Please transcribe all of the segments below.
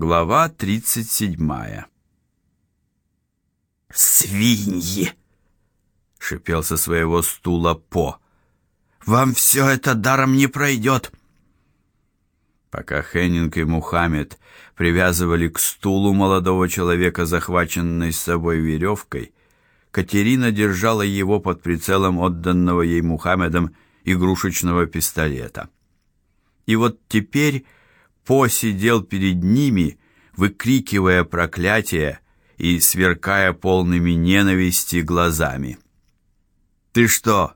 Глава тридцать седьмая. «Свиньи!» — шипел со своего стула По. «Вам все это даром не пройдет!» Пока Хеннинг и Мухаммед привязывали к стулу молодого человека, захваченной с собой веревкой, Катерина держала его под прицелом отданного ей Мухаммедом игрушечного пистолета. И вот теперь По сидел перед ними, выкрикивая проклятия и сверкая полными ненависти глазами. «Ты что,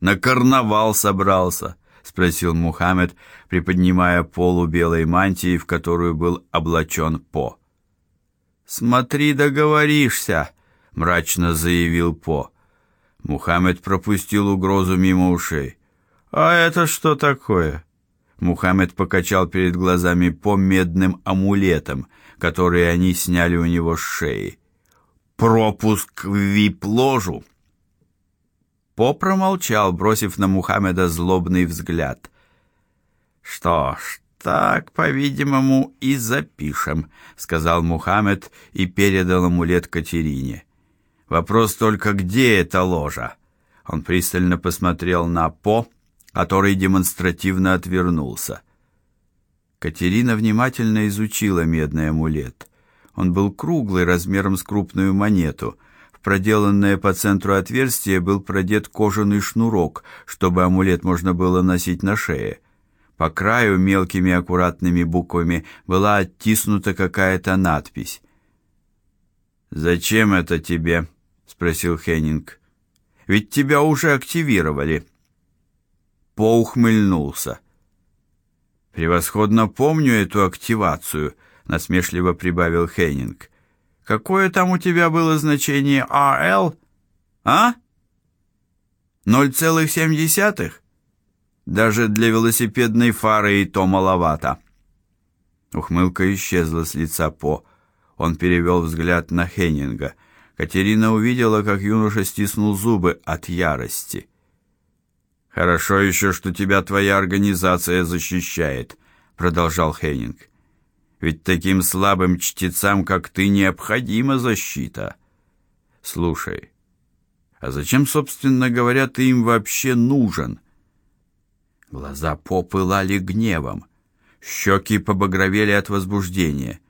на карнавал собрался?» — спросил Мухаммед, приподнимая полу белой мантии, в которую был облачен По. «Смотри, договоришься!» — мрачно заявил По. Мухаммед пропустил угрозу мимо ушей. «А это что такое?» Мухаммед покачал перед глазами по медным амулетом, который они сняли у него с шеи. «Пропуск в вип-ложу!» По промолчал, бросив на Мухаммеда злобный взгляд. «Что ж, так, по-видимому, и запишем», — сказал Мухаммед и передал амулет Катерине. «Вопрос только, где эта ложа?» Он пристально посмотрел на По, — который демонстративно отвернулся. Катерина внимательно изучила медный амулет. Он был круглый, размером с крупную монету. В проделанное по центру отверстие был продет кожаный шнурок, чтобы амулет можно было носить на шее. По краю мелкими аккуратными буквами была оттиснута какая-то надпись. «Зачем это тебе?» — спросил Хеннинг. «Ведь тебя уже активировали». Поухмыльнулся. Превосходно помню эту активацию, насмешливо прибавил Хейнинг. Какое там у тебя было значение АЛ? А? 0,7? Даже для велосипедной фары и то маловато. Ухмылка исчезла с лица По. Он перевел взгляд на Хеннинга. Катерина увидела, как юноша стиснул зубы от ярости. Хорошо еще, что тебя твоя организация защищает, продолжал Хейнинг. Ведь таким слабым чтецам, как ты, необходима защита. Слушай, а зачем, собственно говоря, ты им вообще нужен? Глаза попылали гневом, щеки побагровели от возбуждения.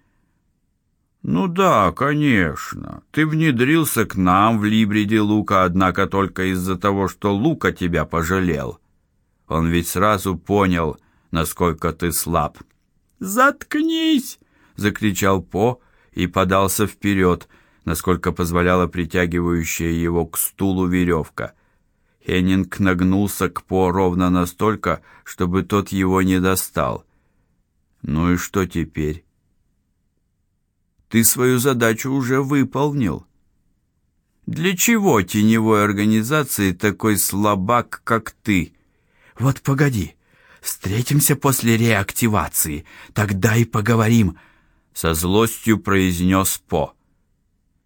Ну да, конечно. Ты внедрился к нам в Либриде Лука, однако только из-за того, что Лука тебя пожалел. Он ведь сразу понял, насколько ты слаб. Заткнись, закричал По и подался вперед, насколько позволяла притягивающая его к стулу веревка. Хеннинг нагнулся к По ровно настолько, чтобы тот его не достал. Ну и что теперь? Ты свою задачу уже выполнил. Для чего теневой организации такой слабак, как ты? Вот погоди. Встретимся после реактивации, тогда и поговорим, со злостью произнес По.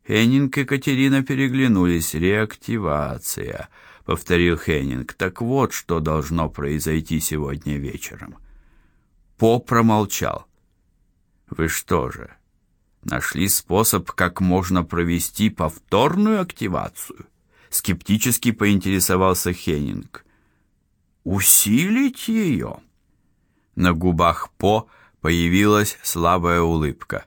Хеннинг и Катерина переглянулись. Реактивация, повторил Хеннинг. Так вот, что должно произойти сегодня вечером. По промолчал. Вы что же, нашли способ, как можно провести повторную активацию. Скептически поинтересовался Хеннинг. Усилить ее? На губах По появилась слабая улыбка.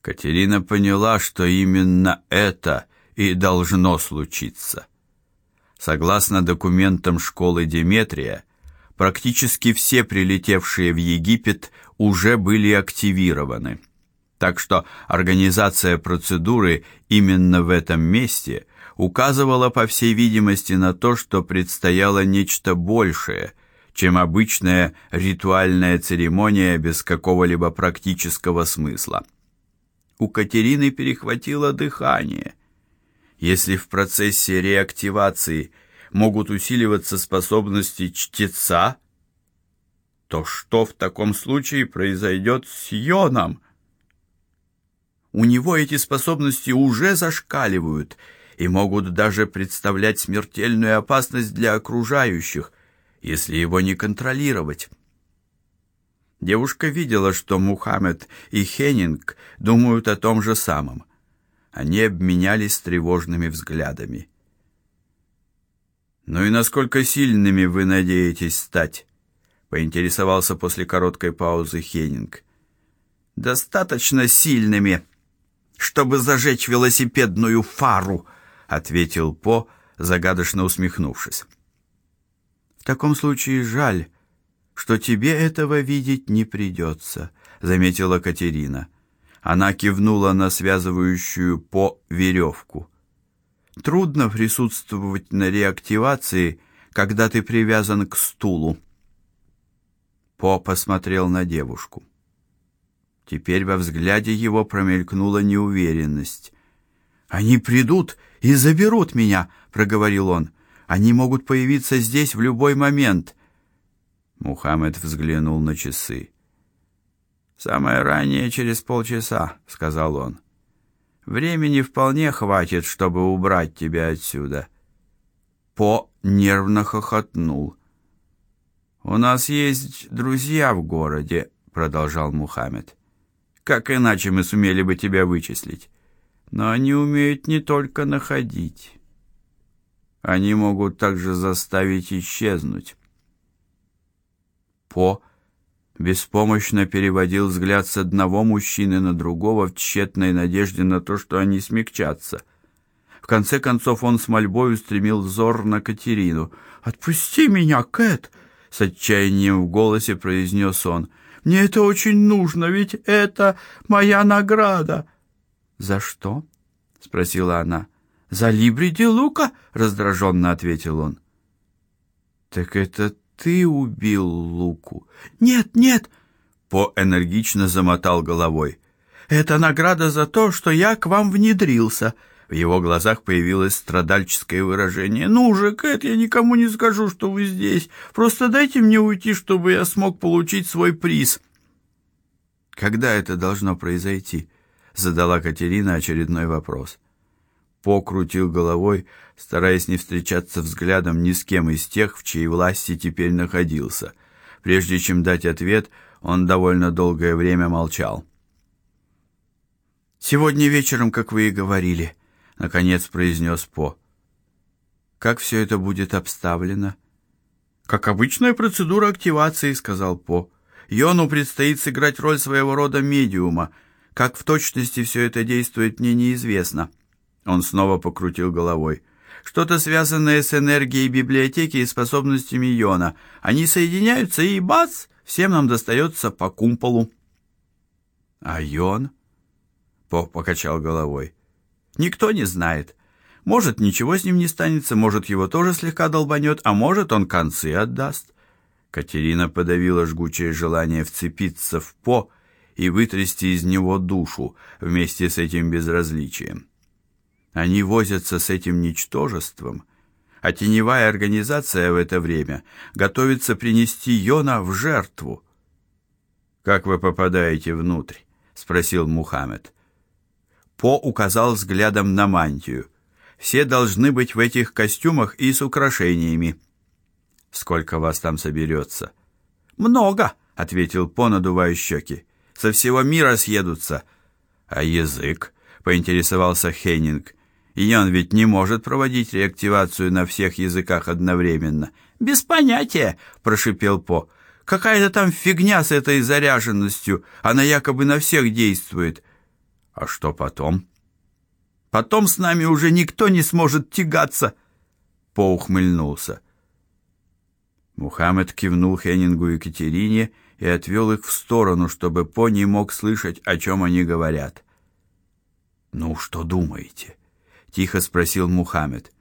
Катерина поняла, что именно это и должно случиться. Согласно документам школы Деметрия, практически все прилетевшие в Египет уже были активированы. Так что организация процедуры именно в этом месте указывала по всей видимости на то, что предстояло нечто большее, чем обычная ритуальная церемония без какого-либо практического смысла. У Катерины перехватило дыхание. Если в процессе реактивации могут усиливаться способности чтеца, то что в таком случае произойдет с Йоном? У него эти способности уже зашкаливают и могут даже представлять смертельную опасность для окружающих, если его не контролировать. Девушка видела, что Мухаммед и Хеннинг думают о том же самом. Они обменялись тревожными взглядами. «Ну и насколько сильными вы надеетесь стать?» — поинтересовался после короткой паузы Хеннинг. «Достаточно сильными, чтобы зажечь велосипедную фару», — ответил По, загадочно усмехнувшись. «В таком случае жаль, что тебе этого видеть не придется», — заметила Катерина. Она кивнула на связывающую По веревку. «Трудно присутствовать на реактивации, когда ты привязан к стулу». По посмотрел на девушку. Теперь во взгляде его промелькнула неуверенность. Они придут и заберут меня, проговорил он. Они могут появиться здесь в любой момент. Мухаммед взглянул на часы. Самое раннее через полчаса, сказал он. Времени вполне хватит, чтобы убрать тебя отсюда. По нервно хохотнул. У нас есть друзья в городе, продолжал Мухаммед. Как иначе мы сумели бы тебя вычислить? Но они умеют не только находить. Они могут также заставить исчезнуть. По беспомощно переводил взгляд с одного мужчины на другого в тщетной надежде на то, что они смягчатся. В конце концов он с мольбой устремил взор на Катерину. «Отпусти меня, Кэт!» — с отчаянием в голосе произнес он. Мне это очень нужно, ведь это моя награда. За что? спросила она. За Либри де Лука, раздраженно ответил он. Так это ты убил Луку? Нет, нет, по энергично замотал головой. Это награда за то, что я к вам внедрился. В его глазах появилось страдальческое выражение. «Ну же, Кэт, я никому не скажу, что вы здесь. Просто дайте мне уйти, чтобы я смог получить свой приз». «Когда это должно произойти?» — задала Катерина очередной вопрос. Покрутил головой, стараясь не встречаться взглядом ни с кем из тех, в чьей власти теперь находился. Прежде чем дать ответ, он довольно долгое время молчал. «Сегодня вечером, как вы и говорили», наконец произнес По. Как все это будет обставлено? Как обычная процедура активации, сказал По. Йону предстоит сыграть роль своего рода медиума. Как в точности все это действует, мне неизвестно. Он снова покрутил головой. Что-то связанное с энергией библиотеки и способностями Йона. Они соединяются и бац, всем нам достается по кумполу. А Йон? По покачал головой. Никто не знает. Может, ничего с ним не станется, может, его тоже слегка долбанет, а может, он концы отдаст. Катерина подавила жгучее желание вцепиться в По и вытрясти из него душу вместе с этим безразличием. Они возятся с этим ничтожеством, а теневая организация в это время готовится принести Йона в жертву. Как вы попадаете внутрь? спросил Мухаммед. По указал взглядом на мантию. Все должны быть в этих костюмах и с украшениями. Сколько вас там соберется?» Много, ответил По, надувая щеки. Со всего мира съедутся. А язык? поинтересовался Хеннинг. И он ведь не может проводить реактивацию на всех языках одновременно. Без понятия, прошипел По. Какая-то там фигня с этой заряженностью, она якобы на всех действует. А что потом? Потом с нами уже никто не сможет тягаться, поухмыльнулся. Мухаммед кивнул Хеннингу и Екатерине и отвел их в сторону, чтобы По не мог слышать, о чем они говорят. «Ну, что думаете?» — тихо спросил Мухаммед.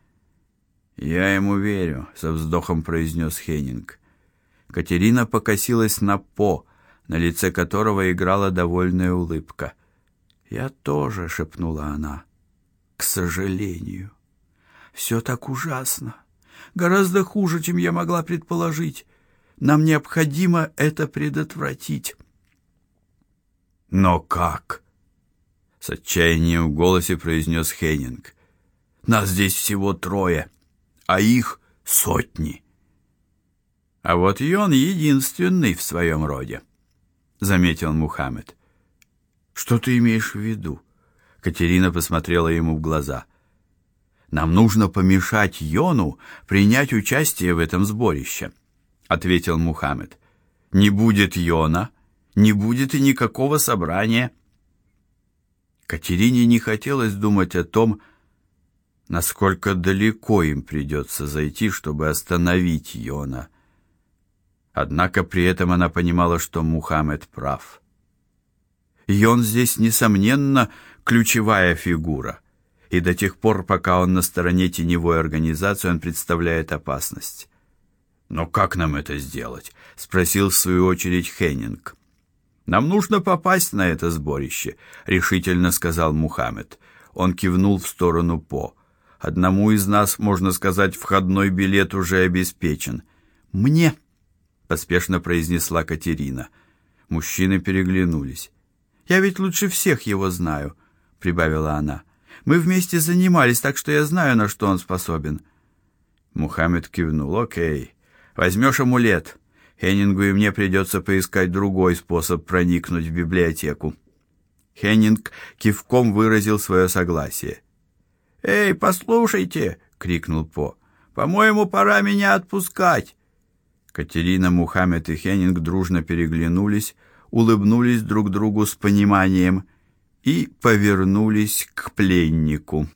«Я ему верю», — со вздохом произнес Хеннинг. Катерина покосилась на По, на лице которого играла довольная улыбка. «Я тоже», — шепнула она. «К сожалению. Все так ужасно. Гораздо хуже, чем я могла предположить. Нам необходимо это предотвратить». «Но как?» — с отчаянием в голосе произнес Хеннинг. «Нас здесь всего трое, а их сотни». А вот и он единственный в своем роде. заметил Мухаммед. Что ты имеешь в виду? Катерина посмотрела ему в глаза. Нам нужно помешать Йону принять участие в этом сборище, ответил Мухаммед. Не будет Йона, не будет и никакого собрания. Катерине не хотелось думать о том, насколько далеко им придется зайти, чтобы остановить Йона. Однако при этом она понимала, что Мухаммед прав. Йон здесь несомненно ключевая фигура, и до тех пор, пока он на стороне теневой организации, он представляет опасность. Но как нам это сделать? спросил в свою очередь Хеннинг. Нам нужно попасть на это сборище, решительно сказал Мухаммед. Он кивнул в сторону По. Одному из нас, можно сказать, входной билет уже обеспечен. Мне, поспешно произнесла Катерина. Мужчины переглянулись. Я ведь лучше всех его знаю, прибавила она. Мы вместе занимались, так что я знаю, на что он способен. Мухаммед кивнул. О'кей. Возьмешь амулет. Хеннингу и мне придется поискать другой способ проникнуть в библиотеку. Хеннинг кивком выразил свое согласие. "Эй, послушайте", крикнул По. "По-моему, пора меня отпускать". Катерина, Мухаммед и Хеннинг дружно переглянулись, улыбнулись друг другу с пониманием и повернулись к пленнику.